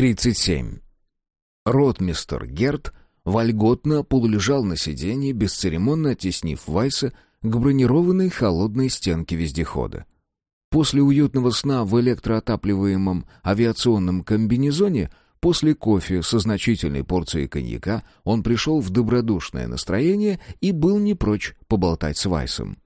37. Ротмистер Герт вольготно полулежал на сиденье, бесцеремонно оттеснив Вайса к бронированной холодной стенке вездехода. После уютного сна в электроотапливаемом авиационном комбинезоне, после кофе со значительной порцией коньяка, он пришел в добродушное настроение и был не прочь поболтать с Вайсом.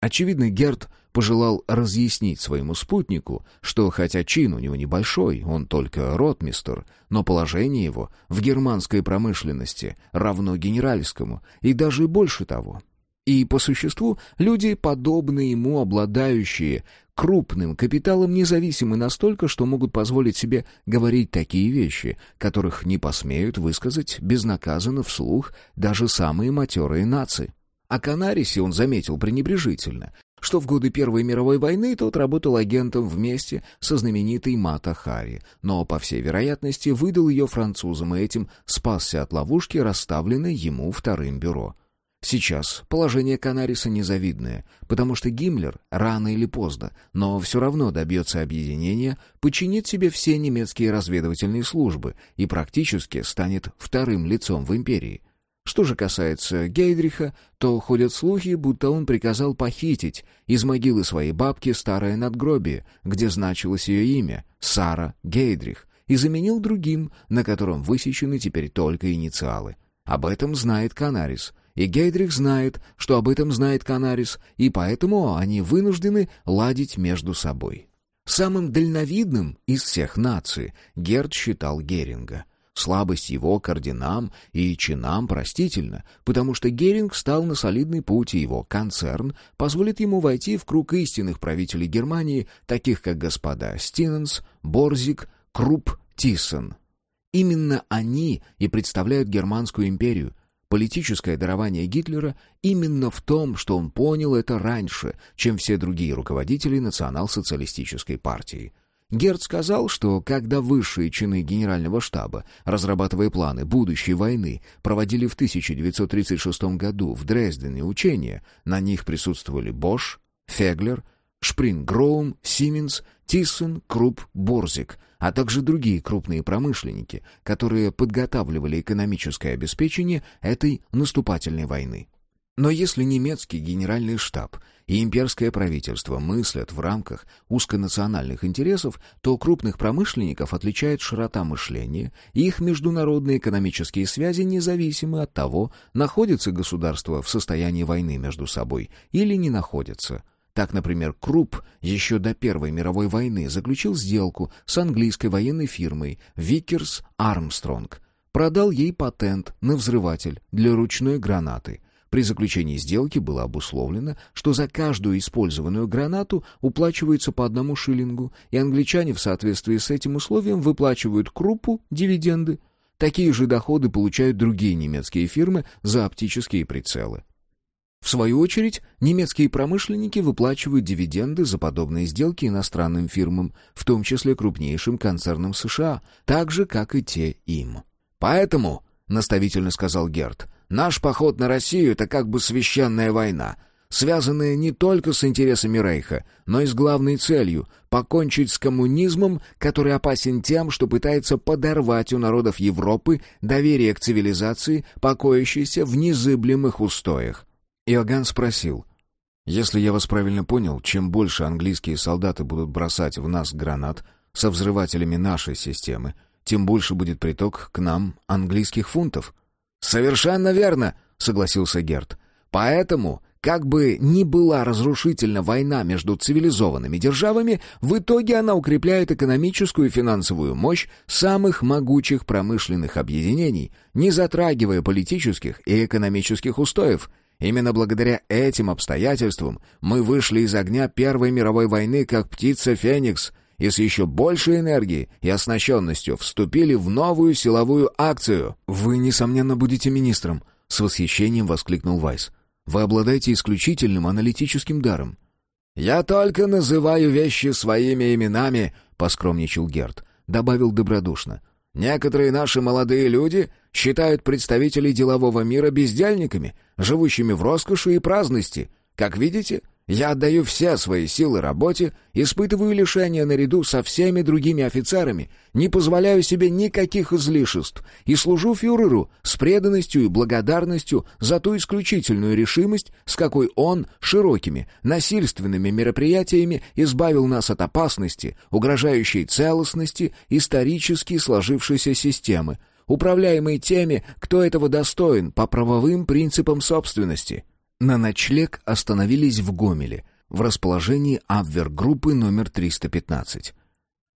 Очевидно, Герт пожелал разъяснить своему спутнику, что хотя чин у него небольшой, он только ротмистер, но положение его в германской промышленности равно генеральскому, и даже больше того. И по существу люди, подобные ему, обладающие крупным капиталом, независимы настолько, что могут позволить себе говорить такие вещи, которых не посмеют высказать безнаказанно вслух даже самые матерые нации. О Канарисе он заметил пренебрежительно, что в годы Первой мировой войны тот работал агентом вместе со знаменитой Мата Хари, но, по всей вероятности, выдал ее французам и этим спасся от ловушки, расставленной ему вторым бюро. Сейчас положение Канариса незавидное, потому что Гиммлер рано или поздно, но все равно добьется объединения, подчинит себе все немецкие разведывательные службы и практически станет вторым лицом в империи — что же касается Гейдриха, то ходят слухи, будто он приказал похитить из могилы своей бабки старое надгробие, где значилось ее имя — Сара Гейдрих, и заменил другим, на котором высечены теперь только инициалы. Об этом знает Канарис, и Гейдрих знает, что об этом знает Канарис, и поэтому они вынуждены ладить между собой. Самым дальновидным из всех наций Герд считал Геринга — Слабость его к орденам и чинам простительна, потому что Геринг стал на солидный путь, и его концерн позволит ему войти в круг истинных правителей Германии, таких как господа Стиненс, Борзик, Круп, Тиссен. Именно они и представляют Германскую империю. Политическое дарование Гитлера именно в том, что он понял это раньше, чем все другие руководители национал-социалистической партии — Герд сказал, что когда высшие чины генерального штаба, разрабатывая планы будущей войны, проводили в 1936 году в Дрездене учения, на них присутствовали Бош, Феглер, Шпрингроум, Сименс, Тиссен, Круп, Борзик, а также другие крупные промышленники, которые подготавливали экономическое обеспечение этой наступательной войны. Но если немецкий генеральный штаб и имперское правительство мыслят в рамках узконациональных интересов, то крупных промышленников отличает широта мышления, и их международные экономические связи независимы от того, находится государство в состоянии войны между собой или не находится. Так, например, Круп еще до Первой мировой войны заключил сделку с английской военной фирмой Vickers Armstrong, продал ей патент на взрыватель для ручной гранаты – при заключении сделки было обусловлено, что за каждую использованную гранату уплачивается по одному шиллингу, и англичане в соответствии с этим условием выплачивают крупу, дивиденды. Такие же доходы получают другие немецкие фирмы за оптические прицелы. В свою очередь, немецкие промышленники выплачивают дивиденды за подобные сделки иностранным фирмам, в том числе крупнейшим концернам США, так же, как и те им. «Поэтому», — наставительно сказал Герт, Наш поход на Россию — это как бы священная война, связанная не только с интересами Рейха, но и с главной целью — покончить с коммунизмом, который опасен тем, что пытается подорвать у народов Европы доверие к цивилизации, покоящейся в незыблемых устоях. Иоганн спросил, «Если я вас правильно понял, чем больше английские солдаты будут бросать в нас гранат со взрывателями нашей системы, тем больше будет приток к нам английских фунтов». «Совершенно верно», — согласился Герт. «Поэтому, как бы ни была разрушительна война между цивилизованными державами, в итоге она укрепляет экономическую и финансовую мощь самых могучих промышленных объединений, не затрагивая политических и экономических устоев». Именно благодаря этим обстоятельствам мы вышли из огня Первой мировой войны как птица Феникс и с еще большей энергией и оснащенностью вступили в новую силовую акцию. «Вы, несомненно, будете министром», — с восхищением воскликнул Вайс. «Вы обладаете исключительным аналитическим даром». «Я только называю вещи своими именами», — поскромничал Герт. Добавил добродушно. «Некоторые наши молодые люди считают представителей делового мира бездельниками, живущими в роскоши и праздности. Как видите, Я отдаю все свои силы работе, испытываю лишения наряду со всеми другими офицерами, не позволяю себе никаких излишеств и служу фюреру с преданностью и благодарностью за ту исключительную решимость, с какой он широкими насильственными мероприятиями избавил нас от опасности, угрожающей целостности исторически сложившейся системы, управляемой теми, кто этого достоин по правовым принципам собственности. На ночлег остановились в Гомеле, в расположении Абвер-группы номер 315.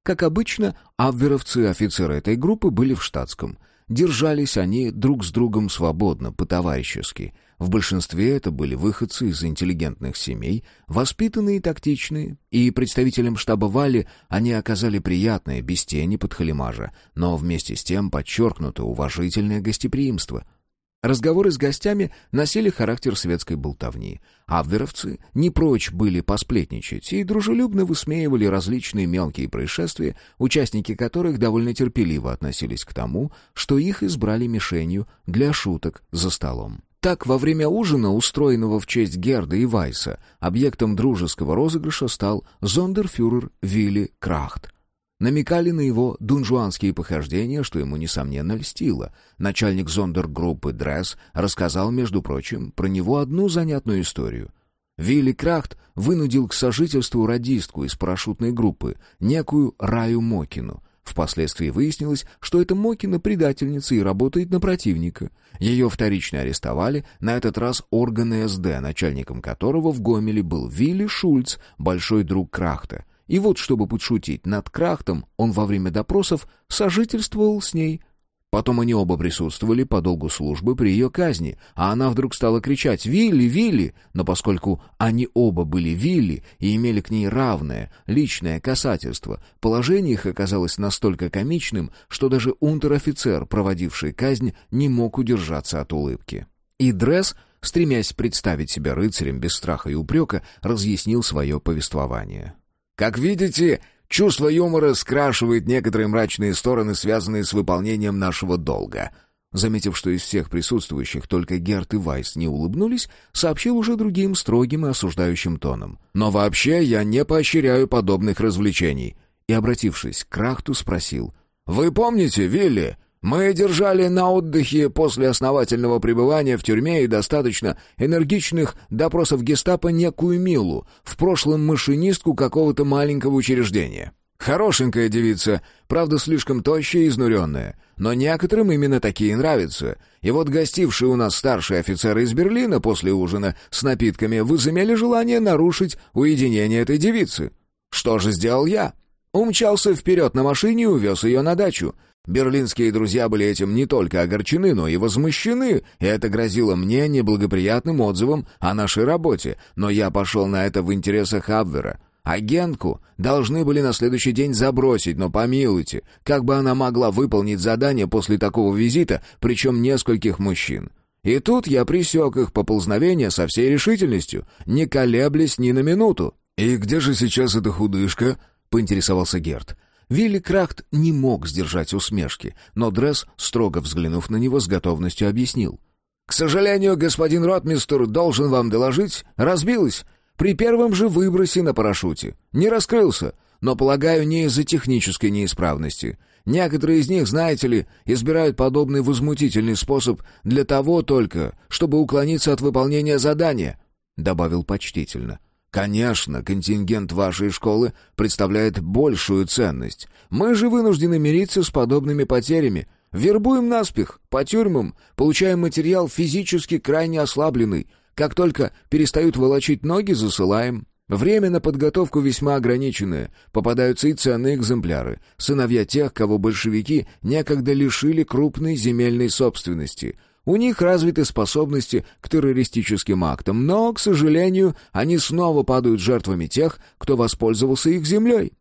Как обычно, абверовцы офицеры этой группы были в штатском. Держались они друг с другом свободно, по-товарищески. В большинстве это были выходцы из интеллигентных семей, воспитанные и тактичные, и представителям штаба Вали они оказали приятное, без тени подхалимажа, но вместе с тем подчеркнуто уважительное гостеприимство — Разговоры с гостями носили характер светской болтовни. Абверовцы не прочь были посплетничать и дружелюбно высмеивали различные мелкие происшествия, участники которых довольно терпеливо относились к тому, что их избрали мишенью для шуток за столом. Так, во время ужина, устроенного в честь Герда и Вайса, объектом дружеского розыгрыша стал зондерфюрер Вилли Крахт — намекали на его дунжуанские похождения, что ему, несомненно, льстило. Начальник зондергруппы Дресс рассказал, между прочим, про него одну занятную историю. Вилли Крахт вынудил к сожительству радистку из парашютной группы, некую Раю Мокину. Впоследствии выяснилось, что эта Мокина предательница и работает на противника. Ее вторично арестовали, на этот раз органы СД, начальником которого в Гомеле был Вилли Шульц, большой друг Крахта. И вот, чтобы подшутить над Крахтом, он во время допросов сожительствовал с ней. Потом они оба присутствовали по долгу службы при ее казни, а она вдруг стала кричать «Вилли! Вилли!», но поскольку они оба были Вилли и имели к ней равное, личное касательство, положение их оказалось настолько комичным, что даже унтер-офицер, проводивший казнь, не мог удержаться от улыбки. И Дресс, стремясь представить себя рыцарем без страха и упрека, разъяснил свое повествование. Как видите, чувство юмора скрашивает некоторые мрачные стороны, связанные с выполнением нашего долга. Заметив, что из всех присутствующих только Герт и Вайс не улыбнулись, сообщил уже другим строгим и осуждающим тоном. «Но вообще я не поощряю подобных развлечений». И, обратившись к Крахту, спросил. «Вы помните, Вилли, мы держали на отдыхе после основательного пребывания в тюрьме и достаточно энергичных допросов гестапо некую Милу, в прошлом машинистку какого-то маленького учреждения. Хорошенькая девица, правда, слишком тощая и изнуренная, но некоторым именно такие нравятся. И вот гостившие у нас старшие офицеры из Берлина после ужина с напитками возымели желание нарушить уединение этой девицы. Что же сделал я? Умчался вперед на машине и увез ее на дачу. Берлинские друзья были этим не только огорчены, но и возмущены, и это грозило мне неблагоприятным отзывом о нашей работе, но я пошел на это в интересах Абвера. Агентку должны были на следующий день забросить, но помилуйте, как бы она могла выполнить задание после такого визита, причем нескольких мужчин. И тут я присек их поползновение со всей решительностью, не колеблясь ни на минуту. «И где же сейчас эта худышка?» — поинтересовался Герт. Вилли Крахт не мог сдержать усмешки, но Дресс, строго взглянув на него, с готовностью объяснил. «К сожалению, господин ротмистер должен вам доложить, разбилась. При первом же выбросе на парашюте. Не раскрылся, но, полагаю, не из-за технической неисправности. Некоторые из них, знаете ли, избирают подобный возмутительный способ для того только, чтобы уклониться от выполнения задания», — добавил почтительно. Конечно, контингент вашей школы представляет большую ценность. Мы же вынуждены мириться с подобными потерями. Вербуем наспех, по тюрьмам, получаем материал физически крайне ослабленный. Как только перестают волочить ноги, засылаем. Время на подготовку весьма ограниченное. Попадаются и ценные экземпляры. Сыновья тех, кого большевики некогда лишили крупной земельной собственности — у них развиты способности к террористическим актам, но, к сожалению, они снова падают жертвами тех, кто воспользовался их землей.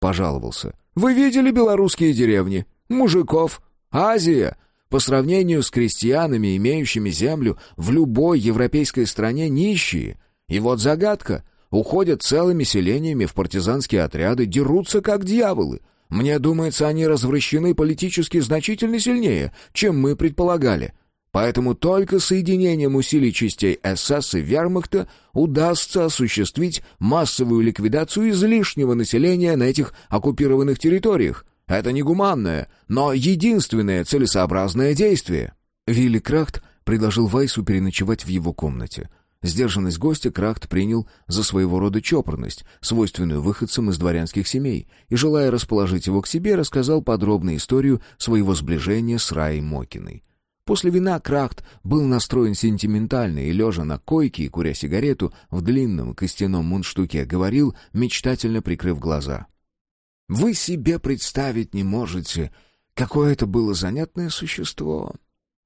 Пожаловался. Вы видели белорусские деревни? Мужиков. Азия. По сравнению с крестьянами, имеющими землю, в любой европейской стране нищие. И вот загадка. Уходят целыми селениями в партизанские отряды, дерутся как дьяволы. Мне думается, они развращены политически значительно сильнее, чем мы предполагали. Поэтому только соединением усилий частей СС и Вермахта удастся осуществить массовую ликвидацию излишнего населения на этих оккупированных территориях. Это негуманное, но единственное целесообразное действие. Вилли Крахт предложил Вайсу переночевать в его комнате. Сдержанность гостя Крахт принял за своего рода чопорность, свойственную выходцам из дворянских семей, и, желая расположить его к себе, рассказал подробную историю своего сближения с Раей Мокиной. После вина Крахт был настроен сентиментально и, лежа на койке и куря сигарету в длинном костяном мундштуке, говорил, мечтательно прикрыв глаза. «Вы себе представить не можете, какое это было занятное существо.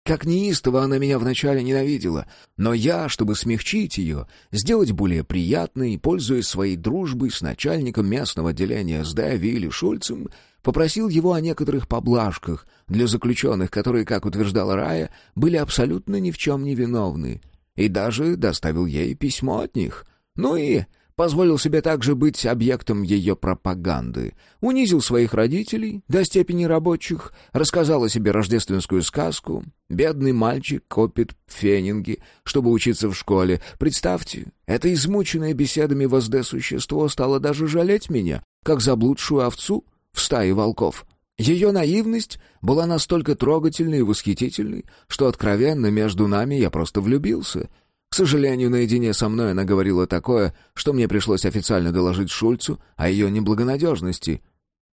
Как неистово она меня вначале ненавидела, но я, чтобы смягчить ее, сделать более приятной, пользуясь своей дружбой с начальником местного отделения СД Вилли Шульцем, попросил его о некоторых поблажках для заключенных, которые, как утверждала Рая, были абсолютно ни в чем не виновны, и даже доставил ей письмо от них. Ну и позволил себе также быть объектом ее пропаганды, унизил своих родителей до степени рабочих, рассказал о себе рождественскую сказку. Бедный мальчик копит фенинги, чтобы учиться в школе. Представьте, это измученное беседами в СД существо стало даже жалеть меня, как заблудшую овцу — в стае волков. Ее наивность была настолько трогательной и восхитительной, что откровенно между нами я просто влюбился. К сожалению, наедине со мной она говорила такое, что мне пришлось официально доложить Шульцу о ее неблагонадежности.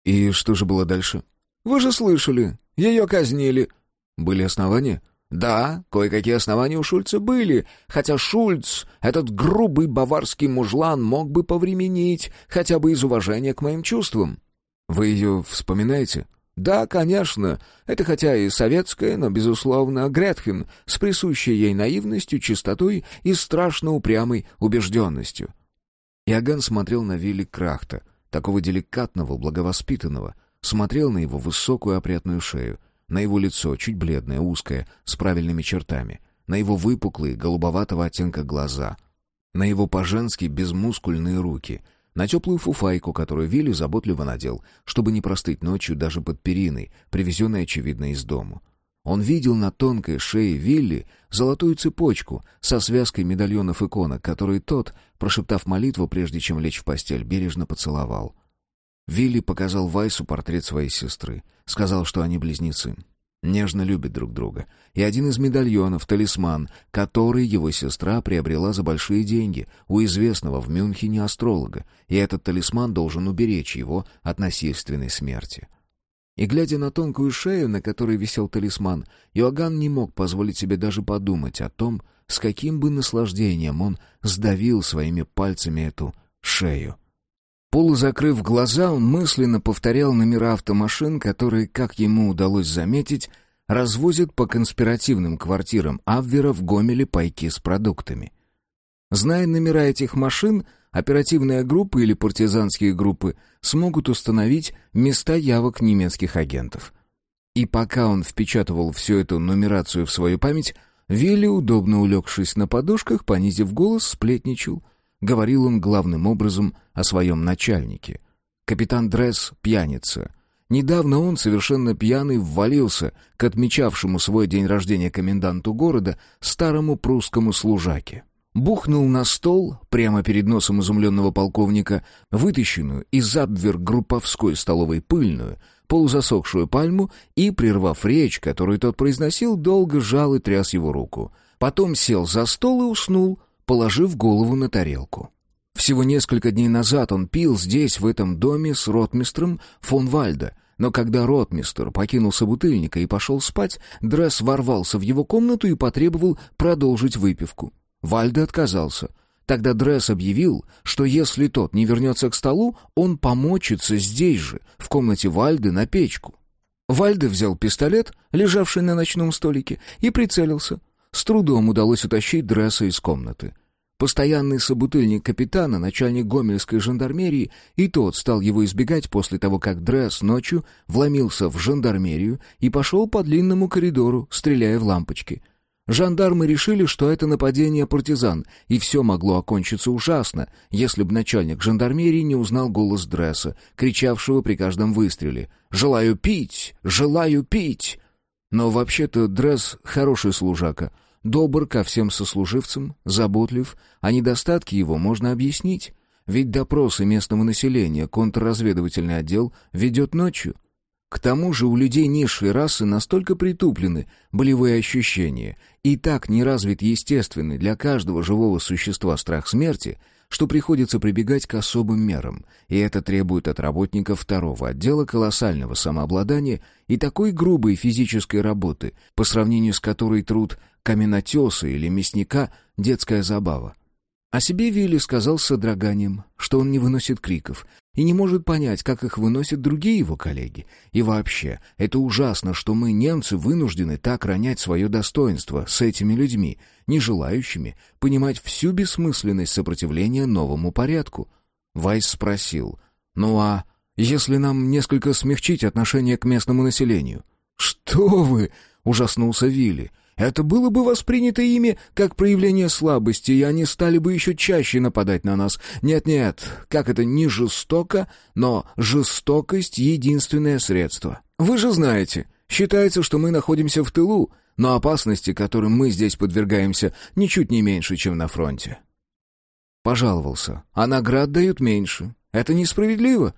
И что же было дальше? Вы же слышали, ее казнили. Были основания? Да, кое-какие основания у Шульца были, хотя Шульц, этот грубый баварский мужлан, мог бы повременить, хотя бы из уважения к моим чувствам. Вы ее вспоминаете? Да, конечно. Это хотя и советская, но, безусловно, Гретхен с присущей ей наивностью, чистотой и страшно упрямой убежденностью. Иоганн смотрел на Вилли Крахта, такого деликатного, благовоспитанного, смотрел на его высокую опрятную шею, на его лицо, чуть бледное, узкое, с правильными чертами, на его выпуклые, голубоватого оттенка глаза, на его по-женски безмускульные руки — на теплую фуфайку, которую Вилли заботливо надел, чтобы не простыть ночью даже под периной, привезенной, очевидно, из дому. Он видел на тонкой шее Вилли золотую цепочку со связкой медальонов иконок, которые тот, прошептав молитву, прежде чем лечь в постель, бережно поцеловал. Вилли показал Вайсу портрет своей сестры. Сказал, что они близнецы нежно любят друг друга. И один из медальонов — талисман, который его сестра приобрела за большие деньги у известного в Мюнхене астролога, и этот талисман должен уберечь его от насильственной смерти. И глядя на тонкую шею, на которой висел талисман, Иоганн не мог позволить себе даже подумать о том, с каким бы наслаждением он сдавил своими пальцами эту шею. Полузакрыв глаза, он мысленно повторял номера автомашин, которые, как ему удалось заметить, развозят по конспиративным квартирам Абвера в Гомеле пайки с продуктами. Зная номера этих машин, оперативная группа или партизанские группы смогут установить места явок немецких агентов. И пока он впечатывал всю эту нумерацию в свою память, Вилли, удобно улегшись на подушках, понизив голос, сплетничал — Говорил он главным образом о своем начальнике. Капитан Дресс — пьяница. Недавно он, совершенно пьяный, ввалился к отмечавшему свой день рождения коменданту города, старому прусскому служаке. Бухнул на стол, прямо перед носом изумленного полковника, вытащенную из обвер групповской столовой пыльную, полузасохшую пальму и, прервав речь, которую тот произносил, долго жал и тряс его руку. Потом сел за стол и уснул — положив голову на тарелку. Всего несколько дней назад он пил здесь, в этом доме, с ротмистром фон Вальда, но когда ротмистр покинул собутыльника и пошел спать, Дресс ворвался в его комнату и потребовал продолжить выпивку. Вальда отказался. Тогда Дресс объявил, что если тот не вернется к столу, он помочится здесь же, в комнате Вальды, на печку. Вальда взял пистолет, лежавший на ночном столике, и прицелился. С трудом удалось утащить Дресса из комнаты. Постоянный собутыльник капитана, начальник гомельской жандармерии, и тот стал его избегать после того, как Дресс ночью вломился в жандармерию и пошел по длинному коридору, стреляя в лампочки. Жандармы решили, что это нападение партизан, и все могло окончиться ужасно, если бы начальник жандармерии не узнал голос Дресса, кричавшего при каждом выстреле «Желаю пить! Желаю пить!» Но вообще-то Дресс хороший служака, добр ко всем сослуживцам, заботлив, а недостатки его можно объяснить. Ведь допросы местного населения контрразведывательный отдел ведет ночью. К тому же у людей низшей расы настолько притуплены болевые ощущения и так не развит естественный для каждого живого существа страх смерти, что приходится прибегать к особым мерам, и это требует от работников второго отдела колоссального самообладания и такой грубой физической работы, по сравнению с которой труд каменотеса или мясника — детская забава. О себе Вилли сказал с содроганием, что он не выносит криков и не может понять, как их выносят другие его коллеги. И вообще, это ужасно, что мы, немцы, вынуждены так ронять свое достоинство с этими людьми, не желающими понимать всю бессмысленность сопротивления новому порядку. Вайс спросил, «Ну а если нам несколько смягчить отношение к местному населению?» «Что вы!» — ужаснулся Вилли. Это было бы воспринято ими как проявление слабости, и они стали бы еще чаще нападать на нас. Нет-нет, как это не жестоко, но жестокость — единственное средство. Вы же знаете, считается, что мы находимся в тылу, но опасности, которым мы здесь подвергаемся, ничуть не меньше, чем на фронте. Пожаловался, а наград дают меньше. Это несправедливо.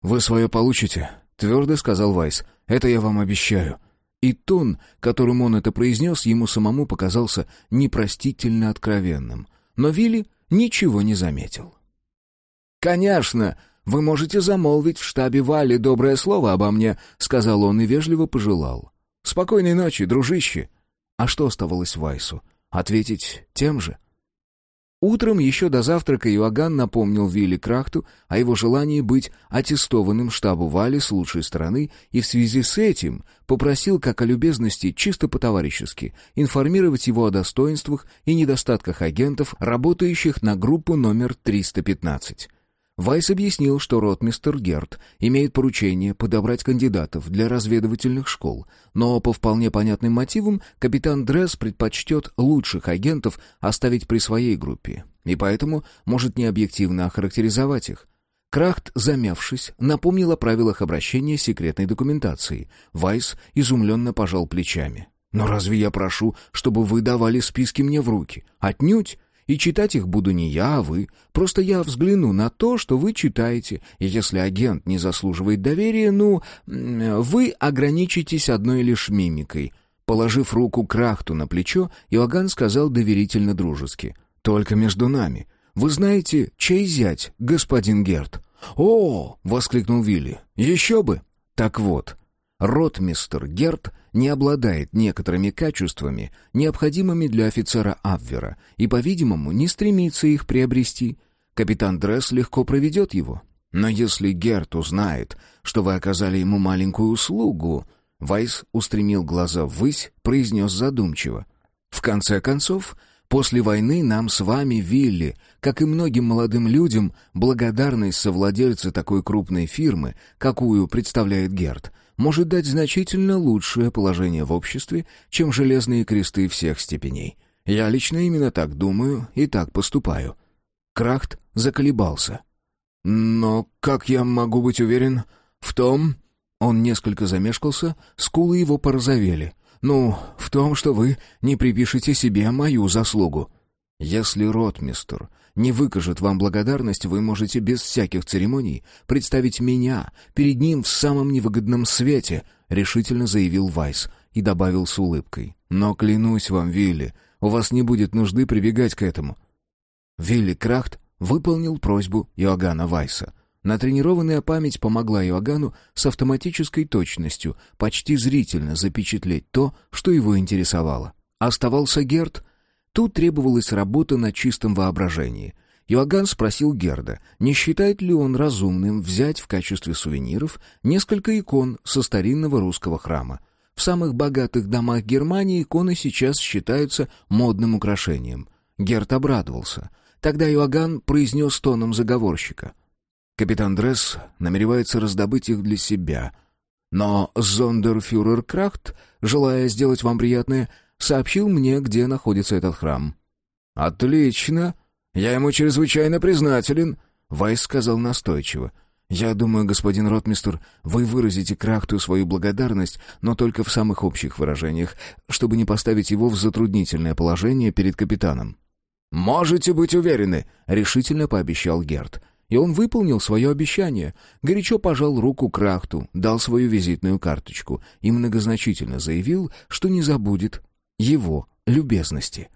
«Вы свое получите», — твердо сказал Вайс. «Это я вам обещаю». И тон, которым он это произнес, ему самому показался непростительно откровенным. Но Вилли ничего не заметил. «Конечно, вы можете замолвить в штабе Вали доброе слово обо мне», — сказал он и вежливо пожелал. «Спокойной ночи, дружище». А что оставалось Вайсу? Ответить тем же? — Утром еще до завтрака Иоганн напомнил Вилли Крахту о его желании быть аттестованным штабу Вали с лучшей стороны и в связи с этим попросил, как о любезности, чисто по-товарищески, информировать его о достоинствах и недостатках агентов, работающих на группу номер 315. Вайс объяснил, что ротмистер Герт имеет поручение подобрать кандидатов для разведывательных школ, но по вполне понятным мотивам капитан Дресс предпочтет лучших агентов оставить при своей группе, и поэтому может необъективно охарактеризовать их. Крахт, замявшись, напомнил о правилах обращения с секретной документацией. Вайс изумленно пожал плечами. «Но разве я прошу, чтобы вы давали списки мне в руки? Отнюдь! И читать их буду не я, а вы. Просто я взгляну на то, что вы читаете. И если агент не заслуживает доверия, ну, вы ограничитесь одной лишь мимикой». Положив руку Крахту на плечо, Иоганн сказал доверительно-дружески. «Только между нами. Вы знаете, чей зять, господин Герт?» «О!» — воскликнул Вилли. «Еще бы!» «Так вот, ротмистер Герт не обладает некоторыми качествами, необходимыми для офицера Абвера, и, по-видимому, не стремится их приобрести. Капитан Дресс легко проведет его. Но если Герт узнает, что вы оказали ему маленькую услугу... Вайс устремил глаза ввысь, произнес задумчиво. «В конце концов, после войны нам с вами, Вилли, как и многим молодым людям, благодарность совладельца такой крупной фирмы, какую представляет Герт, может дать значительно лучшее положение в обществе, чем железные кресты всех степеней. Я лично именно так думаю и так поступаю». Крахт заколебался. «Но как я могу быть уверен в том...» Он несколько замешкался, скулы его порозовели. «Ну, в том, что вы не припишете себе мою заслугу». «Если ротмистр не выкажет вам благодарность, вы можете без всяких церемоний представить меня перед ним в самом невыгодном свете», — решительно заявил Вайс и добавил с улыбкой. «Но клянусь вам, Вилли, у вас не будет нужды прибегать к этому». Вилли Крахт выполнил просьбу Иоганна Вайса. Натренированная память помогла Иоганну с автоматической точностью почти зрительно запечатлеть то, что его интересовало. Оставался Герт, Тут требовалась работа на чистом воображении. Иоганн спросил Герда, не считает ли он разумным взять в качестве сувениров несколько икон со старинного русского храма. В самых богатых домах Германии иконы сейчас считаются модным украшением. Герд обрадовался. Тогда Иоганн произнес тоном заговорщика. «Капитан Дресс намеревается раздобыть их для себя. Но зондерфюрер Крахт, желая сделать вам приятное, сообщил мне, где находится этот храм. «Отлично! Я ему чрезвычайно признателен», — Вайс сказал настойчиво. «Я думаю, господин ротмистер, вы выразите Крахту свою благодарность, но только в самых общих выражениях, чтобы не поставить его в затруднительное положение перед капитаном». «Можете быть уверены», — решительно пообещал Герт. И он выполнил свое обещание. Горячо пожал руку Крахту, дал свою визитную карточку и многозначительно заявил, что не забудет его любезности.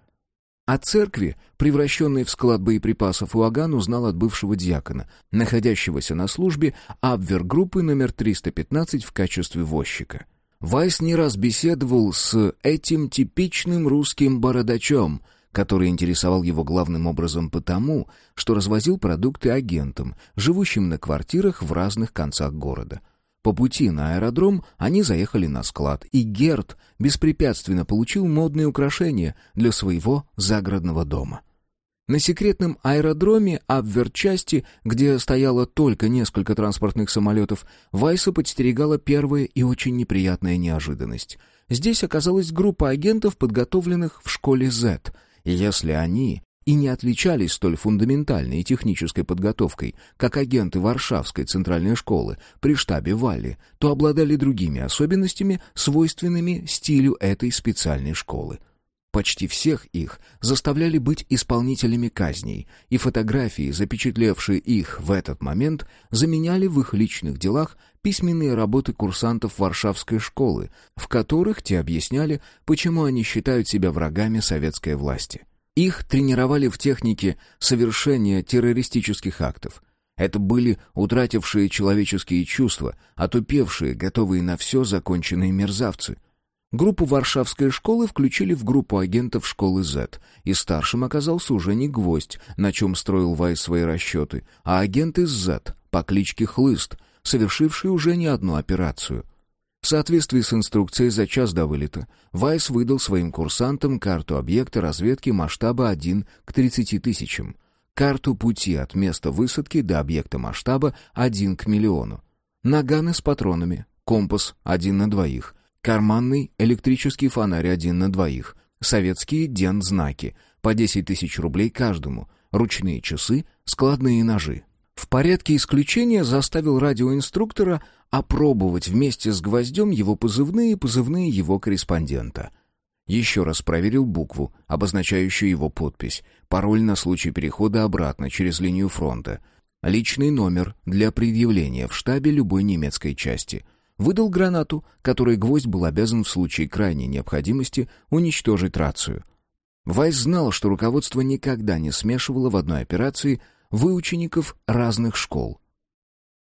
О церкви, превращенной в склад боеприпасов, Уаган узнал от бывшего диакона, находящегося на службе Абвер-группы номер 315 в качестве возчика. Вайс не раз беседовал с этим типичным русским бородачом, который интересовал его главным образом потому, что развозил продукты агентам, живущим на квартирах в разных концах города — по пути на аэродром они заехали на склад, и Герт беспрепятственно получил модные украшения для своего загородного дома. На секретном аэродроме Абвер-части, где стояло только несколько транспортных самолетов, Вайса подстерегала первая и очень неприятная неожиданность. Здесь оказалась группа агентов, подготовленных в школе Z, если они и не отличались столь фундаментальной и технической подготовкой, как агенты Варшавской центральной школы при штабе Валли, то обладали другими особенностями, свойственными стилю этой специальной школы. Почти всех их заставляли быть исполнителями казней, и фотографии, запечатлевшие их в этот момент, заменяли в их личных делах письменные работы курсантов Варшавской школы, в которых те объясняли, почему они считают себя врагами советской власти. Их тренировали в технике совершения террористических актов. Это были утратившие человеческие чувства, отупевшие, готовые на все законченные мерзавцы. Группу Варшавской школы включили в группу агентов школы Z, и старшим оказался уже не гвоздь, на чем строил Вайс свои расчеты, а агент из Z по кличке Хлыст, совершивший уже не одну операцию — в соответствии с инструкцией за час до вылета, Вайс выдал своим курсантам карту объекта разведки масштаба 1 к 30 тысячам, карту пути от места высадки до объекта масштаба 1 к миллиону, наганы с патронами, компас один на двоих, карманный электрический фонарь один на двоих, советские ден-знаки по 10 тысяч рублей каждому, ручные часы, складные ножи. В порядке исключения заставил радиоинструктора опробовать вместе с гвоздем его позывные и позывные его корреспондента. Еще раз проверил букву, обозначающую его подпись, пароль на случай перехода обратно через линию фронта, личный номер для предъявления в штабе любой немецкой части. Выдал гранату, которой гвоздь был обязан в случае крайней необходимости уничтожить рацию. Вайс знал, что руководство никогда не смешивало в одной операции выучеников разных школ.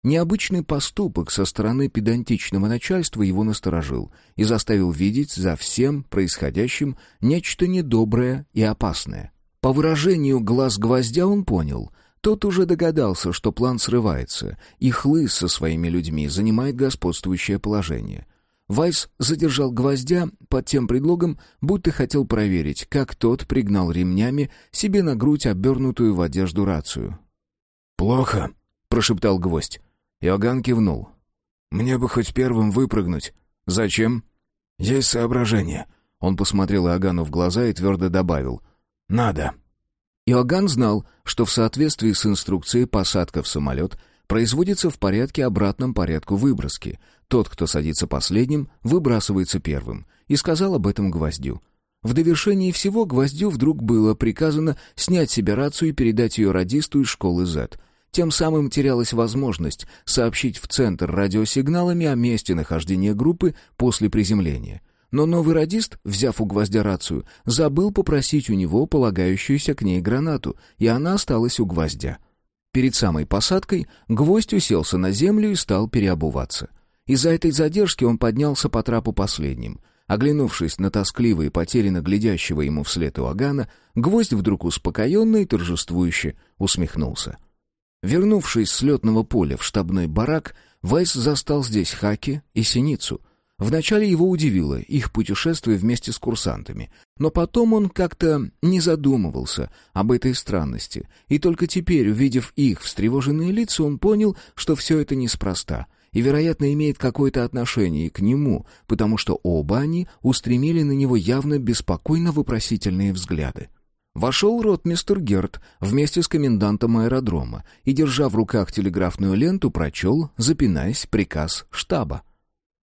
Необычный поступок со стороны педантичного начальства его насторожил и заставил видеть за всем происходящим нечто недоброе и опасное. По выражению глаз гвоздя он понял — тот уже догадался, что план срывается, и Хлыс со своими людьми занимает господствующее положение. Вайс задержал гвоздя под тем предлогом, будто хотел проверить, как тот пригнал ремнями себе на грудь обернутую в одежду рацию. «Плохо», — прошептал гвоздь. Иоганн кивнул. «Мне бы хоть первым выпрыгнуть». «Зачем?» «Есть соображение». Он посмотрел Иоганну в глаза и твердо добавил. «Надо». Иоганн знал, что в соответствии с инструкцией посадка в самолет производится в порядке обратном порядку выброски. Тот, кто садится последним, выбрасывается первым, и сказал об этом Гвоздю. В довершении всего Гвоздю вдруг было приказано снять себе рацию и передать ее радисту из школы Z. Тем самым терялась возможность сообщить в центр радиосигналами о месте нахождения группы после приземления. Но новый радист, взяв у гвоздя рацию, забыл попросить у него полагающуюся к ней гранату, и она осталась у гвоздя. Перед самой посадкой гвоздь уселся на землю и стал переобуваться. Из-за этой задержки он поднялся по трапу последним. Оглянувшись на тоскливо и потерянно глядящего ему вслед Иоганна, гвоздь вдруг успокоенно и торжествующе усмехнулся. Вернувшись с летного поля в штабной барак, Вайс застал здесь Хаки и Синицу — Вначале его удивило их путешествие вместе с курсантами, но потом он как-то не задумывался об этой странности, и только теперь, увидев их встревоженные лица, он понял, что все это неспроста и, вероятно, имеет какое-то отношение к нему, потому что оба они устремили на него явно беспокойно вопросительные взгляды. Вошел ротмистер Герт вместе с комендантом аэродрома и, держа в руках телеграфную ленту, прочел, запинаясь, приказ штаба.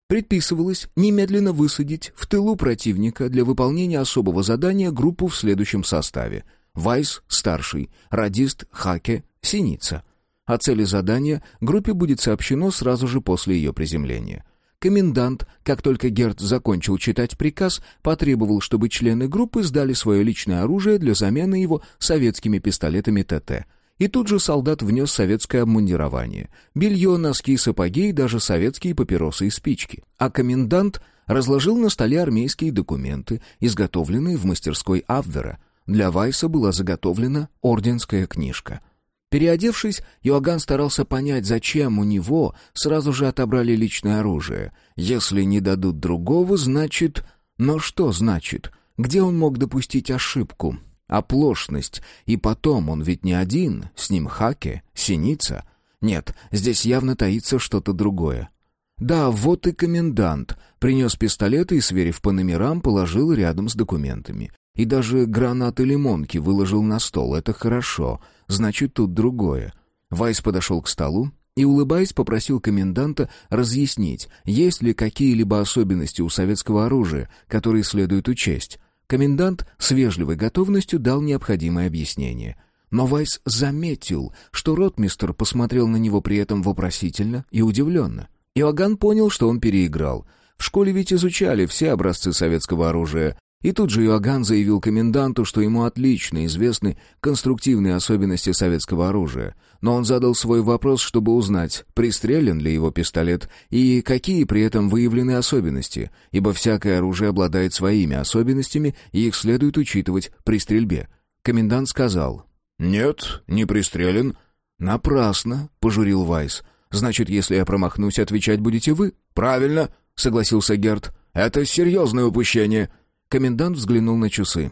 Предписывалось немедленно высадить в тылу противника для выполнения особого задания группу в следующем составе. Вайс – старший, радист Хаке – синица. О цели задания группе будет сообщено сразу же после ее приземления – Комендант, как только Герт закончил читать приказ, потребовал, чтобы члены группы сдали свое личное оружие для замены его советскими пистолетами ТТ. И тут же солдат внес советское обмундирование. Белье, носки, сапоги и даже советские папиросы и спички. А комендант разложил на столе армейские документы, изготовленные в мастерской Абвера. Для Вайса была заготовлена орденская книжка — Переодевшись, Иоганн старался понять, зачем у него сразу же отобрали личное оружие. Если не дадут другого, значит... Но что значит? Где он мог допустить ошибку? Оплошность. И потом, он ведь не один, с ним Хаке, Синица. Нет, здесь явно таится что-то другое. Да, вот и комендант. Принес пистолет и, сверив по номерам, положил рядом с документами. И даже гранаты лимонки выложил на стол. Это хорошо значит, тут другое. Вайс подошел к столу и, улыбаясь, попросил коменданта разъяснить, есть ли какие-либо особенности у советского оружия, которые следует учесть. Комендант с вежливой готовностью дал необходимое объяснение. Но Вайс заметил, что ротмистер посмотрел на него при этом вопросительно и удивленно. Иоганн понял, что он переиграл. В школе ведь изучали все образцы советского оружия, и тут же Иоганн заявил коменданту, что ему отлично известны конструктивные особенности советского оружия. Но он задал свой вопрос, чтобы узнать, пристрелен ли его пистолет и какие при этом выявлены особенности, ибо всякое оружие обладает своими особенностями, и их следует учитывать при стрельбе. Комендант сказал «Нет, не пристрелен». «Напрасно», — пожурил Вайс. «Значит, если я промахнусь, отвечать будете вы?» «Правильно», — согласился Герт. «Это серьезное упущение». Комендант взглянул на часы.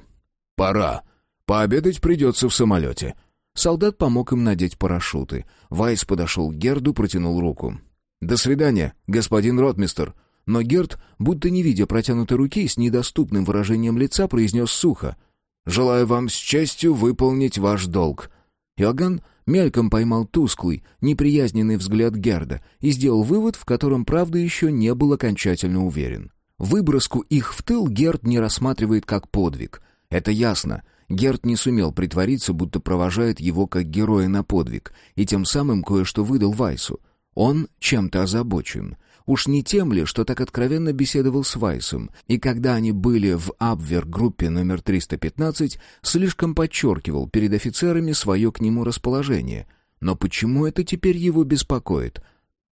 «Пора. Пообедать придется в самолете». Солдат помог им надеть парашюты. Вайс подошел к Герду, протянул руку. «До свидания, господин ротмистер». Но Герд, будто не видя протянутой руки, с недоступным выражением лица произнес сухо. «Желаю вам с честью выполнить ваш долг». Иоганн мельком поймал тусклый, неприязненный взгляд Герда и сделал вывод, в котором, правда, еще не был окончательно уверен. Выброску их в тыл Герд не рассматривает как подвиг. Это ясно. Герд не сумел притвориться, будто провожает его как героя на подвиг, и тем самым кое-что выдал Вайсу. Он чем-то озабочен. Уж не тем ли, что так откровенно беседовал с Вайсом, и когда они были в Абвер-группе номер 315, слишком подчеркивал перед офицерами свое к нему расположение. Но почему это теперь его беспокоит?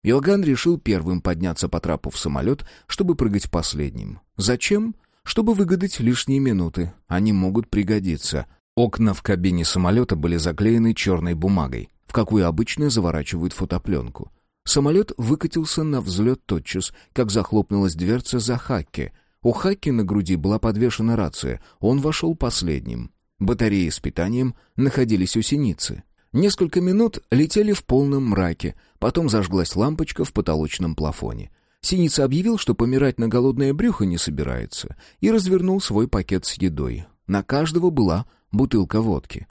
Иоганн решил первым подняться по трапу в самолет, чтобы прыгать последним. Зачем? Чтобы выгадать лишние минуты. Они могут пригодиться. Окна в кабине самолета были заклеены черной бумагой, в какую обычно заворачивают фотопленку. Самолет выкатился на взлет тотчас, как захлопнулась дверца за Хакки. У Хакки на груди была подвешена рация, он вошел последним. Батареи с питанием находились у синицы. Несколько минут летели в полном мраке, потом зажглась лампочка в потолочном плафоне. Синица объявил, что помирать на голодное брюхо не собирается, и развернул свой пакет с едой. На каждого была бутылка водки.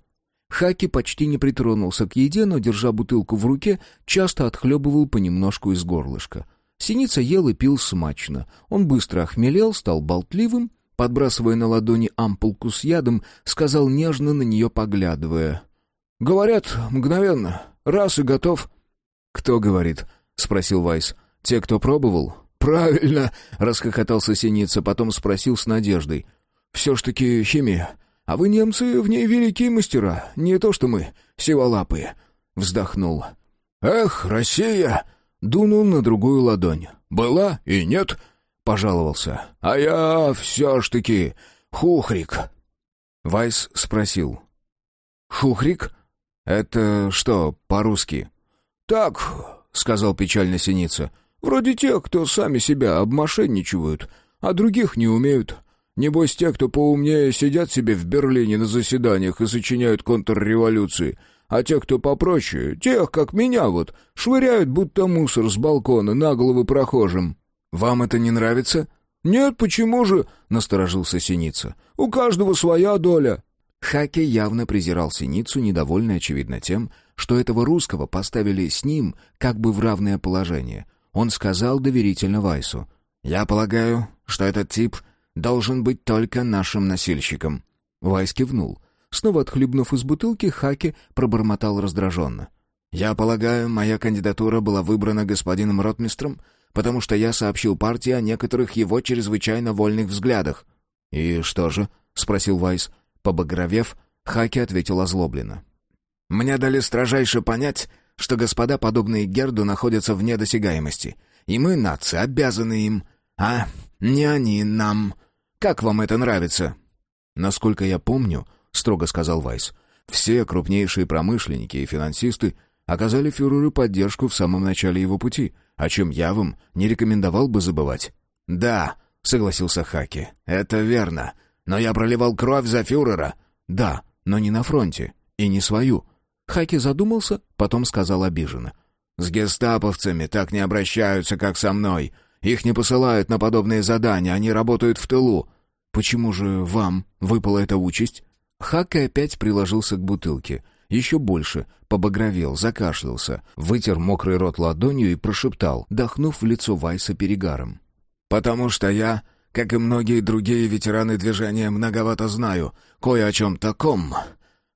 Хаки почти не притронулся к еде, но, держа бутылку в руке, часто отхлебывал понемножку из горлышка. Синица ел и пил смачно. Он быстро охмелел, стал болтливым, подбрасывая на ладони ампулку с ядом, сказал нежно на нее поглядывая. «Говорят, мгновенно. Раз и готов». «Кто говорит?» — спросил Вайс. «Те, кто пробовал?» «Правильно!» — расхохотался Синица, потом спросил с надеждой. «Все ж таки химия. А вы, немцы, в ней великие мастера, не то что мы, сиволапые». Вздохнул. «Эх, Россия!» — дунул на другую ладонь. «Была и нет?» — пожаловался. «А я все ж таки хухрик». Вайс спросил. «Хухрик?» «Это что, по-русски?» «Так», — сказал печально Синица, — «вроде тех, кто сами себя обмошенничивают, а других не умеют. Небось, те, кто поумнее, сидят себе в Берлине на заседаниях и сочиняют контрреволюции, а те, кто попроще, тех, как меня вот, швыряют будто мусор с балкона на головы прохожим». «Вам это не нравится?» «Нет, почему же?» — насторожился Синица. «У каждого своя доля. Хаке явно презирал синицу, недовольный, очевидно, тем, что этого русского поставили с ним как бы в равное положение. Он сказал доверительно Вайсу. «Я полагаю, что этот тип должен быть только нашим носильщиком». Вайс кивнул. Снова отхлебнув из бутылки, Хаки пробормотал раздраженно. «Я полагаю, моя кандидатура была выбрана господином ротмистром, потому что я сообщил партии о некоторых его чрезвычайно вольных взглядах». «И что же?» — спросил Вайс. Побагровев, Хаки ответил озлобленно. «Мне дали строжайше понять, что господа, подобные Герду, находятся вне досягаемости, и мы, нации, обязаны им, а не они нам. Как вам это нравится?» «Насколько я помню», — строго сказал Вайс, «все крупнейшие промышленники и финансисты оказали фюреру поддержку в самом начале его пути, о чем я вам не рекомендовал бы забывать». «Да», — согласился Хаки, — «это верно. Но я проливал кровь за фюрера». «Да, но не на фронте. И не свою». Хаки задумался, потом сказал обиженно. «С гестаповцами так не обращаются, как со мной. Их не посылают на подобные задания, они работают в тылу. Почему же вам выпала эта участь?» Хаки опять приложился к бутылке. Еще больше, побагровел, закашлялся, вытер мокрый рот ладонью и прошептал, дохнув в лицо Вайса перегаром. «Потому что я как и многие другие ветераны движения, многовато знаю кое о чем таком.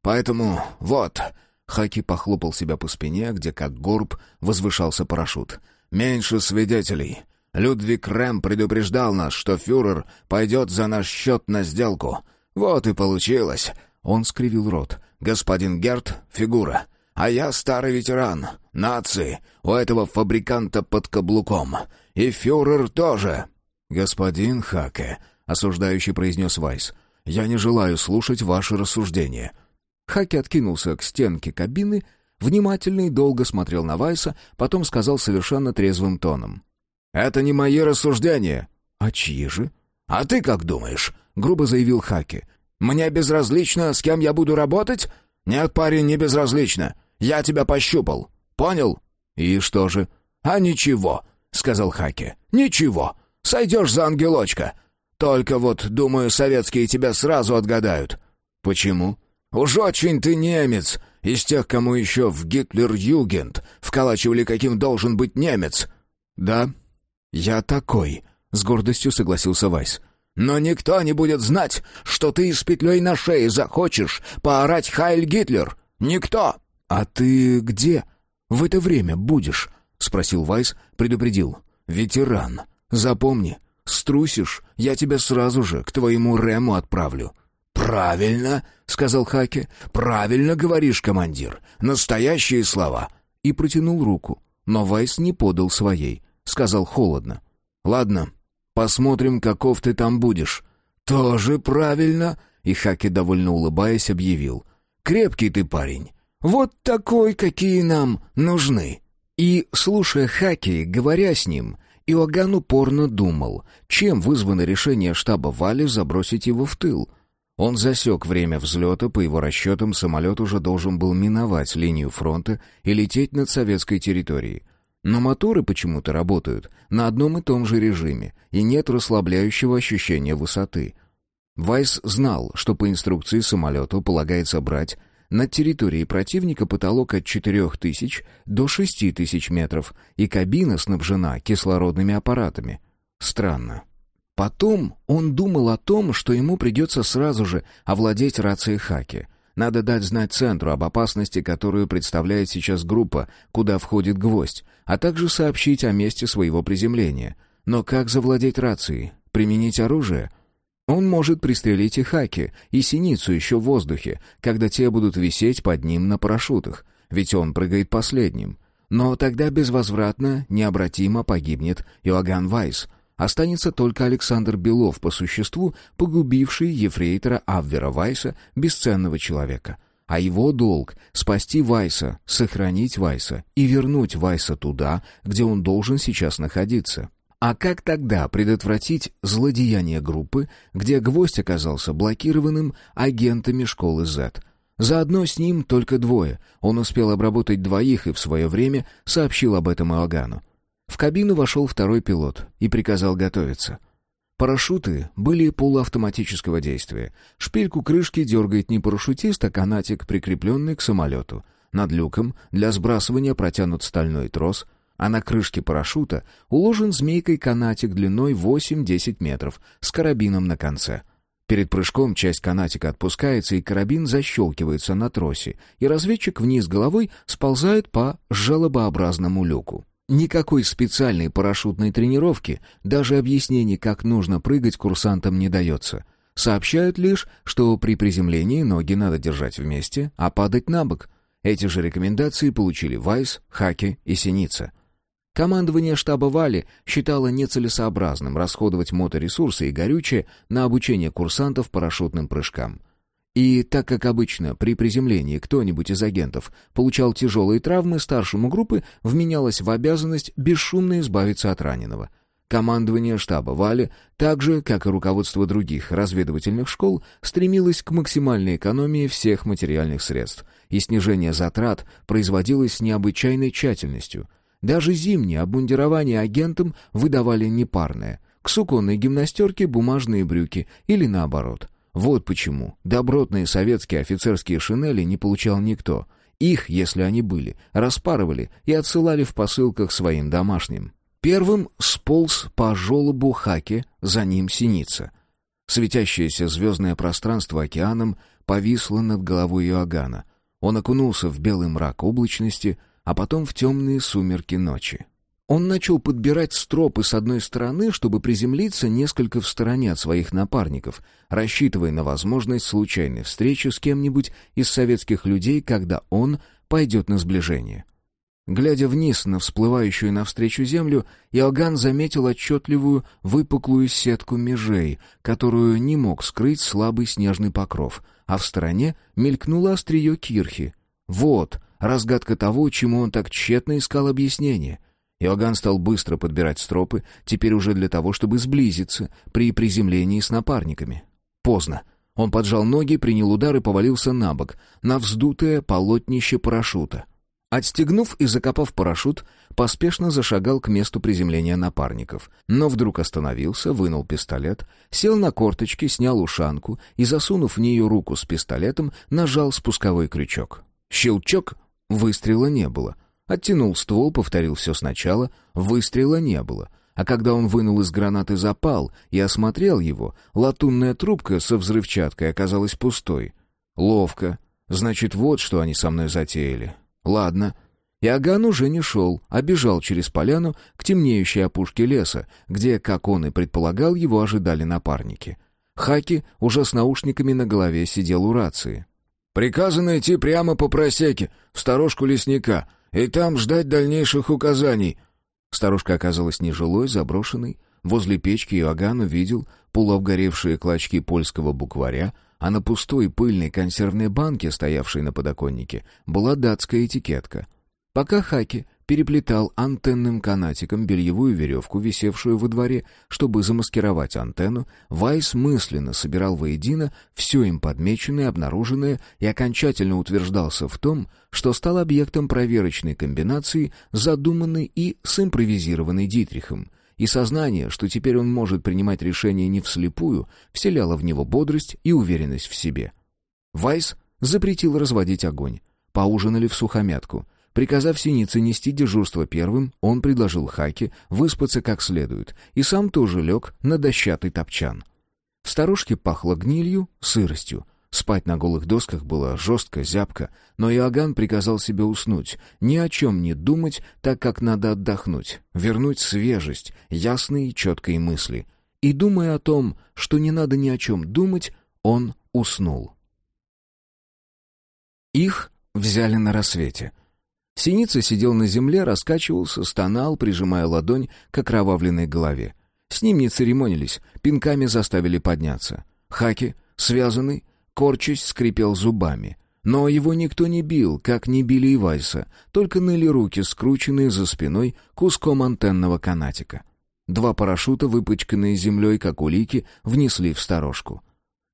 Поэтому вот...» Хаки похлопал себя по спине, где, как горб, возвышался парашют. «Меньше свидетелей. Людвиг Рэм предупреждал нас, что фюрер пойдет за наш счет на сделку. Вот и получилось». Он скривил рот. «Господин Герт — фигура. А я старый ветеран. Нации. У этого фабриканта под каблуком. И фюрер тоже. «Господин Хаке», — осуждающий произнес Вайс, — «я не желаю слушать ваши рассуждения». Хаке откинулся к стенке кабины, внимательно и долго смотрел на Вайса, потом сказал совершенно трезвым тоном. «Это не мои рассуждения». «А чьи же?» «А ты как думаешь?» — грубо заявил Хаки. «Мне безразлично, с кем я буду работать?» «Нет, парень, не безразлично. Я тебя пощупал. Понял?» «И что же?» «А ничего», — сказал Хаки. «Ничего. Сойдешь за ангелочка. Только вот, думаю, советские тебя сразу отгадают». «Почему?» «Уж очень ты немец, из тех, кому еще в Гитлер-Югент вколачивали, каким должен быть немец». «Да, я такой», — с гордостью согласился Вайс. «Но никто не будет знать, что ты с петлей на шее захочешь поорать «Хайль Гитлер». Никто!» «А ты где в это время будешь?» — спросил Вайс, предупредил. «Ветеран. Запомни, струсишь, я тебя сразу же к твоему Рему отправлю». «Правильно», — сказал Хаки, — «правильно говоришь, командир. Настоящие слова». И протянул руку, но Вайс не подал своей. Сказал холодно. «Ладно, посмотрим, каков ты там будешь». «Тоже правильно», — и Хаки, довольно улыбаясь, объявил. «Крепкий ты парень. Вот такой, какие нам нужны». И, слушая Хаки, говоря с ним, Иоганн упорно думал, чем вызвано решение штаба Вали забросить его в тыл. Он засек время взлета, по его расчетам самолет уже должен был миновать линию фронта и лететь над советской территорией. Но моторы почему-то работают на одном и том же режиме, и нет расслабляющего ощущения высоты. Вайс знал, что по инструкции самолету полагается брать над территорией противника потолок от 4000 до 6000 метров, и кабина снабжена кислородными аппаратами. Странно. Потом он думал о том, что ему придется сразу же овладеть рацией Хаки. Надо дать знать центру об опасности, которую представляет сейчас группа, куда входит гвоздь, а также сообщить о месте своего приземления. Но как завладеть рацией? Применить оружие? Он может пристрелить и хаки, и синицу еще в воздухе, когда те будут висеть под ним на парашютах, ведь он прыгает последним. Но тогда безвозвратно, необратимо погибнет Иоганн Вайс. Останется только Александр Белов, по существу погубивший ефрейтора Абвера Вайса, бесценного человека. А его долг — спасти Вайса, сохранить Вайса и вернуть Вайса туда, где он должен сейчас находиться. А как тогда предотвратить злодеяние группы, где гвоздь оказался блокированным агентами школы Z? Заодно с ним только двое. Он успел обработать двоих и в свое время сообщил об этом Иоганну. В кабину вошел второй пилот и приказал готовиться. Парашюты были полуавтоматического действия. Шпильку крышки дергает не парашютист, а канатик, прикрепленный к самолету. Над люком для сбрасывания протянут стальной трос, а на крышке парашюта уложен змейкой канатик длиной 8-10 метров с карабином на конце. Перед прыжком часть канатика отпускается, и карабин защелкивается на тросе, и разведчик вниз головой сползает по желобообразному люку. Никакой специальной парашютной тренировки, даже объяснений, как нужно прыгать, курсантам не дается. Сообщают лишь, что при приземлении ноги надо держать вместе, а падать на бок. Эти же рекомендации получили Вайс, Хаки и Синица. Командование штаба Вали считало нецелесообразным расходовать моторесурсы и горючее на обучение курсантов парашютным прыжкам. И так как обычно при приземлении кто-нибудь из агентов получал тяжелые травмы, старшему группы вменялось в обязанность бесшумно избавиться от раненого. Командование штаба Вали, так же, как и руководство других разведывательных школ, стремилось к максимальной экономии всех материальных средств, и снижение затрат производилось с необычайной тщательностью. Даже зимнее обмундирование агентам выдавали непарное. К суконной гимнастерке бумажные брюки или наоборот – вот почему добротные советские офицерские шинели не получал никто. Их, если они были, распарывали и отсылали в посылках своим домашним. Первым сполз по желобу Хаки, за ним синица. Светящееся звездное пространство океаном повисло над головой Иоганна. Он окунулся в белый мрак облачности, а потом в темные сумерки ночи. Он начал подбирать стропы с одной стороны, чтобы приземлиться несколько в стороне от своих напарников, рассчитывая на возможность случайной встречи с кем-нибудь из советских людей, когда он пойдет на сближение. Глядя вниз на всплывающую навстречу землю, Иоганн заметил отчетливую выпуклую сетку межей, которую не мог скрыть слабый снежный покров, а в стороне мелькнуло острие кирхи. Вот разгадка того, чему он так тщетно искал объяснение — Иоганн стал быстро подбирать стропы, теперь уже для того, чтобы сблизиться при приземлении с напарниками. Поздно. Он поджал ноги, принял удар и повалился на бок, на вздутое полотнище парашюта. Отстегнув и закопав парашют, поспешно зашагал к месту приземления напарников. Но вдруг остановился, вынул пистолет, сел на корточки, снял ушанку и, засунув в нее руку с пистолетом, нажал спусковой крючок. Щелчок, выстрела не было — Оттянул ствол, повторил все сначала, выстрела не было. А когда он вынул из гранаты запал и осмотрел его, латунная трубка со взрывчаткой оказалась пустой. Ловко. Значит, вот что они со мной затеяли. Ладно. Иоганн уже не шел, а бежал через поляну к темнеющей опушке леса, где, как он и предполагал, его ожидали напарники. Хаки уже с наушниками на голове сидел у рации. «Приказано идти прямо по просеке, в сторожку лесника», и там ждать дальнейших указаний». Старушка оказалась нежилой, заброшенной. Возле печки Иоганн увидел полуобгоревшие клочки польского букваря, а на пустой пыльной консервной банке, стоявшей на подоконнике, была датская этикетка. Пока Хаки переплетал антенным канатиком бельевую веревку, висевшую во дворе, чтобы замаскировать антенну, Вайс мысленно собирал воедино все им подмеченное, обнаруженное и окончательно утверждался в том, что стал объектом проверочной комбинации, задуманной и симпровизированной Дитрихом, и сознание, что теперь он может принимать решения не вслепую, вселяло в него бодрость и уверенность в себе. Вайс запретил разводить огонь. Поужинали в сухомятку — Приказав Синице нести дежурство первым, он предложил Хаке выспаться как следует, и сам тоже лег на дощатый топчан. В сторожке пахло гнилью, сыростью. Спать на голых досках было жестко, зябко, но Иоганн приказал себе уснуть, ни о чем не думать, так как надо отдохнуть, вернуть свежесть, ясные и четкие мысли. И, думая о том, что не надо ни о чем думать, он уснул. Их взяли на рассвете — Синица сидел на земле, раскачивался, стонал, прижимая ладонь к окровавленной голове. С ним не церемонились, пинками заставили подняться. Хаки, связанный, корчась, скрипел зубами. Но его никто не бил, как не били и Вайса, только ныли руки, скрученные за спиной куском антенного канатика. Два парашюта, выпачканные землей, как улики, внесли в сторожку.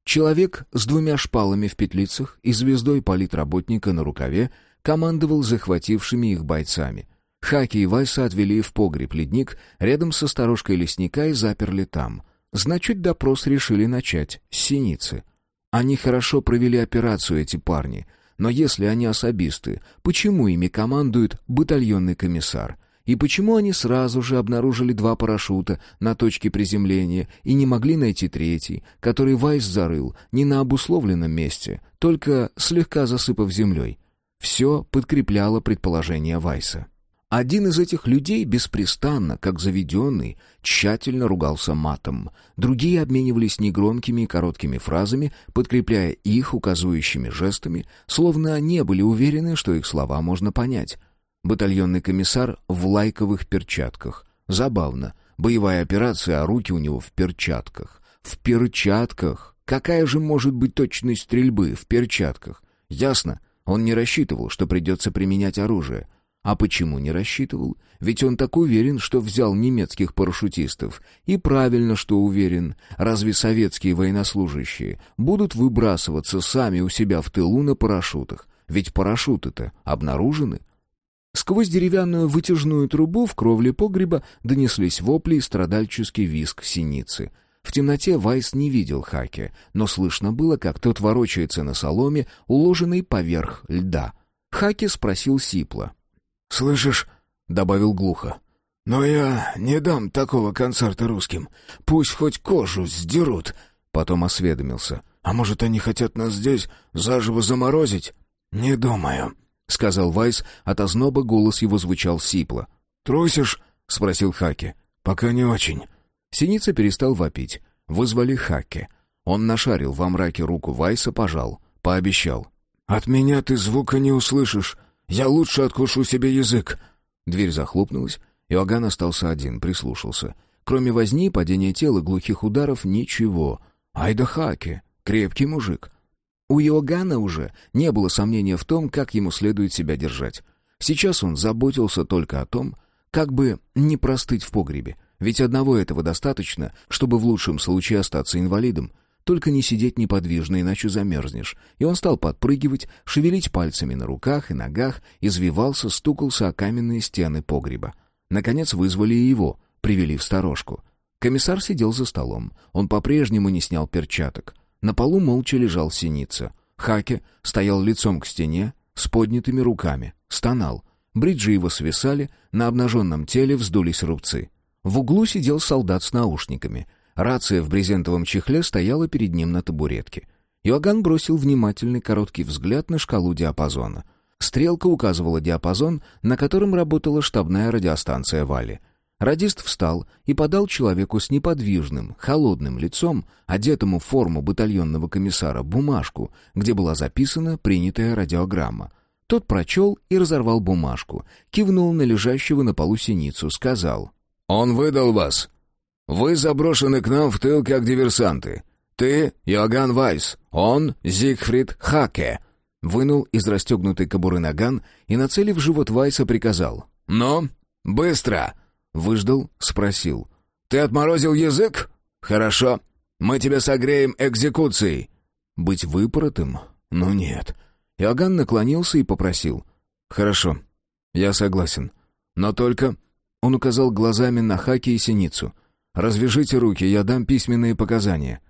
Человек с двумя шпалами в петлицах и звездой политработника на рукаве командовал захватившими их бойцами. Хаки и Вайса отвели в погреб ледник рядом со сторожкой лесника и заперли там. Значит, допрос решили начать с Синицы. Они хорошо провели операцию, эти парни. Но если они особисты, почему ими командует батальонный комиссар? И почему они сразу же обнаружили два парашюта на точке приземления и не могли найти третий, который Вайс зарыл не на обусловленном месте, только слегка засыпав землей? Все подкрепляло предположение Вайса. Один из этих людей беспрестанно, как заведенный, тщательно ругался матом. Другие обменивались негромкими и короткими фразами, подкрепляя их указующими жестами, словно не были уверены, что их слова можно понять. Батальонный комиссар в лайковых перчатках. Забавно. Боевая операция, а руки у него в перчатках. В перчатках! Какая же может быть точность стрельбы в перчатках? Ясно, он не рассчитывал, что придется применять оружие. А почему не рассчитывал? Ведь он так уверен, что взял немецких парашютистов. И правильно, что уверен. Разве советские военнослужащие будут выбрасываться сами у себя в тылу на парашютах? Ведь парашюты-то обнаружены. Сквозь деревянную вытяжную трубу в кровле погреба донеслись вопли и страдальческий визг синицы. В темноте Вайс не видел Хаки, но слышно было, как тот ворочается на соломе, уложенной поверх льда. Хаки спросил сипло. «Слышишь?» — добавил глухо. «Но я не дам такого концерта русским. Пусть хоть кожу сдерут». Потом осведомился. «А может, они хотят нас здесь заживо заморозить?» «Не думаю». — сказал Вайс, от озноба голос его звучал сипло. «Трусишь?» — спросил Хаки. «Пока не очень». Синица перестал вопить. Вызвали Хаки. Он нашарил во мраке руку Вайса, пожал, пообещал. «От меня ты звука не услышишь. Я лучше откушу себе язык». Дверь захлопнулась, Иоганн остался один, прислушался. Кроме возни, падения тела, глухих ударов — ничего. Ай да Хаки, крепкий мужик. У Иоганна уже не было сомнения в том, как ему следует себя держать. Сейчас он заботился только о том, как бы не простыть в погребе, ведь одного этого достаточно, чтобы в лучшем случае остаться инвалидом. Только не сидеть неподвижно, иначе замерзнешь. И он стал подпрыгивать, шевелить пальцами на руках и ногах, извивался, стукался о каменные стены погреба. Наконец вызвали его, привели в сторожку. Комиссар сидел за столом. Он по-прежнему не снял перчаток. На полу молча лежал синица. Хаке стоял лицом к стене, с поднятыми руками, стонал. Бриджи его свисали, на обнаженном теле вздулись рубцы. В углу сидел солдат с наушниками. Рация в брезентовом чехле стояла перед ним на табуретке. Иоганн бросил внимательный короткий взгляд на шкалу диапазона. Стрелка указывала диапазон, на котором работала штабная радиостанция Вали — Радист встал и подал человеку с неподвижным, холодным лицом, одетому в форму батальонного комиссара, бумажку, где была записана принятая радиограмма. Тот прочел и разорвал бумажку, кивнул на лежащего на полу синицу, сказал. «Он выдал вас. Вы заброшены к нам в тыл как диверсанты. Ты — Йоганн Вайс, он — Зигфрид Хаке». Вынул из расстегнутой кобуры наган и, нацелив живот Вайса, приказал. «Ну, быстро!» Выждал, спросил. «Ты отморозил язык? Хорошо. Мы тебя согреем экзекуцией». «Быть выпоротым? Ну нет». Иоганн наклонился и попросил. «Хорошо, я согласен. Но только...» Он указал глазами на Хаки и Синицу. «Развяжите руки, я дам письменные показания».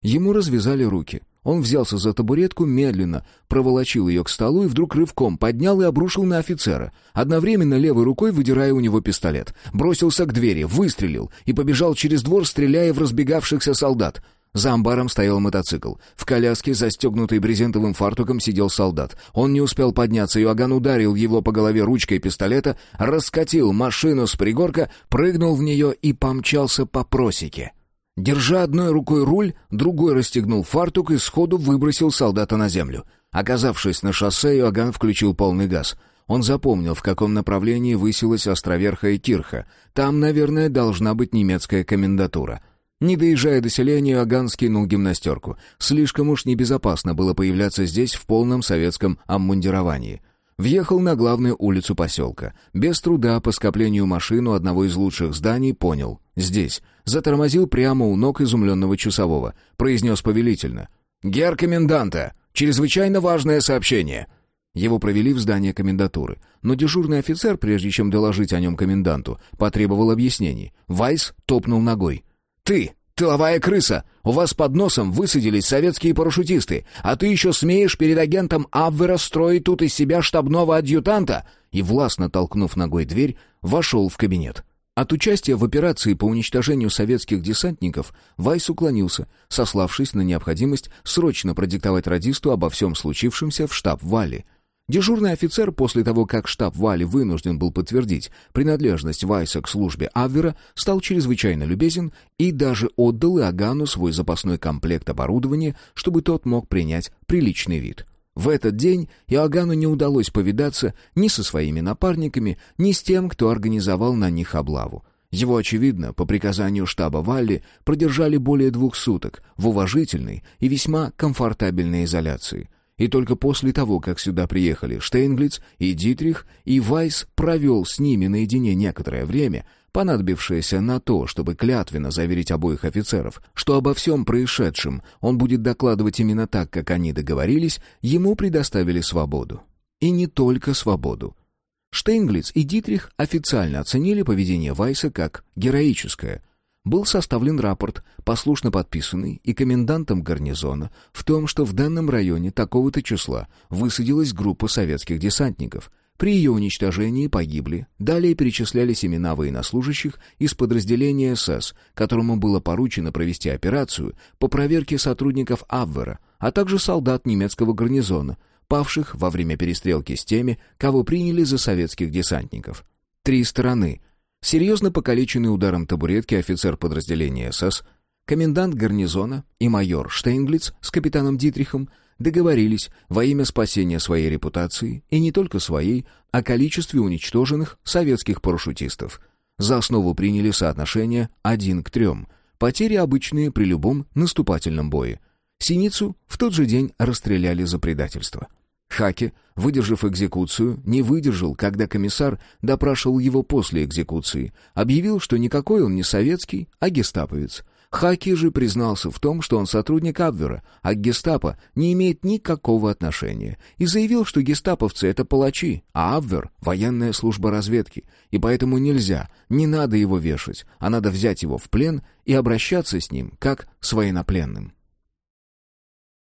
Ему развязали руки. Он взялся за табуретку, медленно проволочил ее к столу и вдруг рывком поднял и обрушил на офицера, одновременно левой рукой выдирая у него пистолет. Бросился к двери, выстрелил и побежал через двор, стреляя в разбегавшихся солдат. За амбаром стоял мотоцикл. В коляске, застегнутой брезентовым фартуком, сидел солдат. Он не успел подняться, Иоганн ударил его по голове ручкой пистолета, раскатил машину с пригорка, прыгнул в нее и помчался по просеке. Держа одной рукой руль, другой расстегнул фартук и сходу выбросил солдата на землю. Оказавшись на шоссе, Иоганн включил полный газ. Он запомнил, в каком направлении высилась островерхая Кирха. Там, наверное, должна быть немецкая комендатура. Не доезжая до селения, Иоганн скинул гимнастерку. Слишком уж небезопасно было появляться здесь в полном советском обмундировании. Въехал на главную улицу поселка. Без труда по скоплению машину одного из лучших зданий понял. Здесь. Затормозил прямо у ног изумленного часового. Произнес повелительно. «Гер коменданта! Чрезвычайно важное сообщение!» Его провели в здание комендатуры. Но дежурный офицер, прежде чем доложить о нем коменданту, потребовал объяснений. Вайс топнул ногой. «Ты! «Тыловая крыса! У вас под носом высадились советские парашютисты, а ты еще смеешь перед агентом Абвера строить тут из себя штабного адъютанта!» И, властно толкнув ногой дверь, вошел в кабинет. От участия в операции по уничтожению советских десантников Вайс уклонился, сославшись на необходимость срочно продиктовать радисту обо всем случившемся в штаб Валли — Дежурный офицер, после того, как штаб Вали вынужден был подтвердить принадлежность Вайса к службе Аввера, стал чрезвычайно любезен и даже отдал Иоганну свой запасной комплект оборудования, чтобы тот мог принять приличный вид. В этот день Иоганну не удалось повидаться ни со своими напарниками, ни с тем, кто организовал на них облаву. Его, очевидно, по приказанию штаба Валли продержали более двух суток в уважительной и весьма комфортабельной изоляции — и только после того, как сюда приехали Штейнглиц и Дитрих, и Вайс провел с ними наедине некоторое время, понадобившееся на то, чтобы клятвенно заверить обоих офицеров, что обо всем происшедшем он будет докладывать именно так, как они договорились, ему предоставили свободу. И не только свободу. Штейнглиц и Дитрих официально оценили поведение Вайса как героическое, был составлен рапорт, послушно подписанный и комендантом гарнизона, в том, что в данном районе такого-то числа высадилась группа советских десантников. При ее уничтожении погибли. Далее перечислялись имена военнослужащих из подразделения СС, которому было поручено провести операцию по проверке сотрудников Абвера, а также солдат немецкого гарнизона, павших во время перестрелки с теми, кого приняли за советских десантников. Три стороны серьезно покалеченный ударом табуретки офицер подразделения СС, комендант гарнизона и майор Штейнглиц с капитаном Дитрихом договорились во имя спасения своей репутации, и не только своей, о количестве уничтоженных советских парашютистов. За основу приняли соотношение один к трем, потери обычные при любом наступательном бое. Синицу в тот же день расстреляли за предательство. Хаки, выдержав экзекуцию, не выдержал, когда комиссар допрашивал его после экзекуции, объявил, что никакой он не советский, а гестаповец. Хаки же признался в том, что он сотрудник Абвера, а к гестапо не имеет никакого отношения, и заявил, что гестаповцы — это палачи, а Абвер — военная служба разведки, и поэтому нельзя, не надо его вешать, а надо взять его в плен и обращаться с ним как с военнопленным.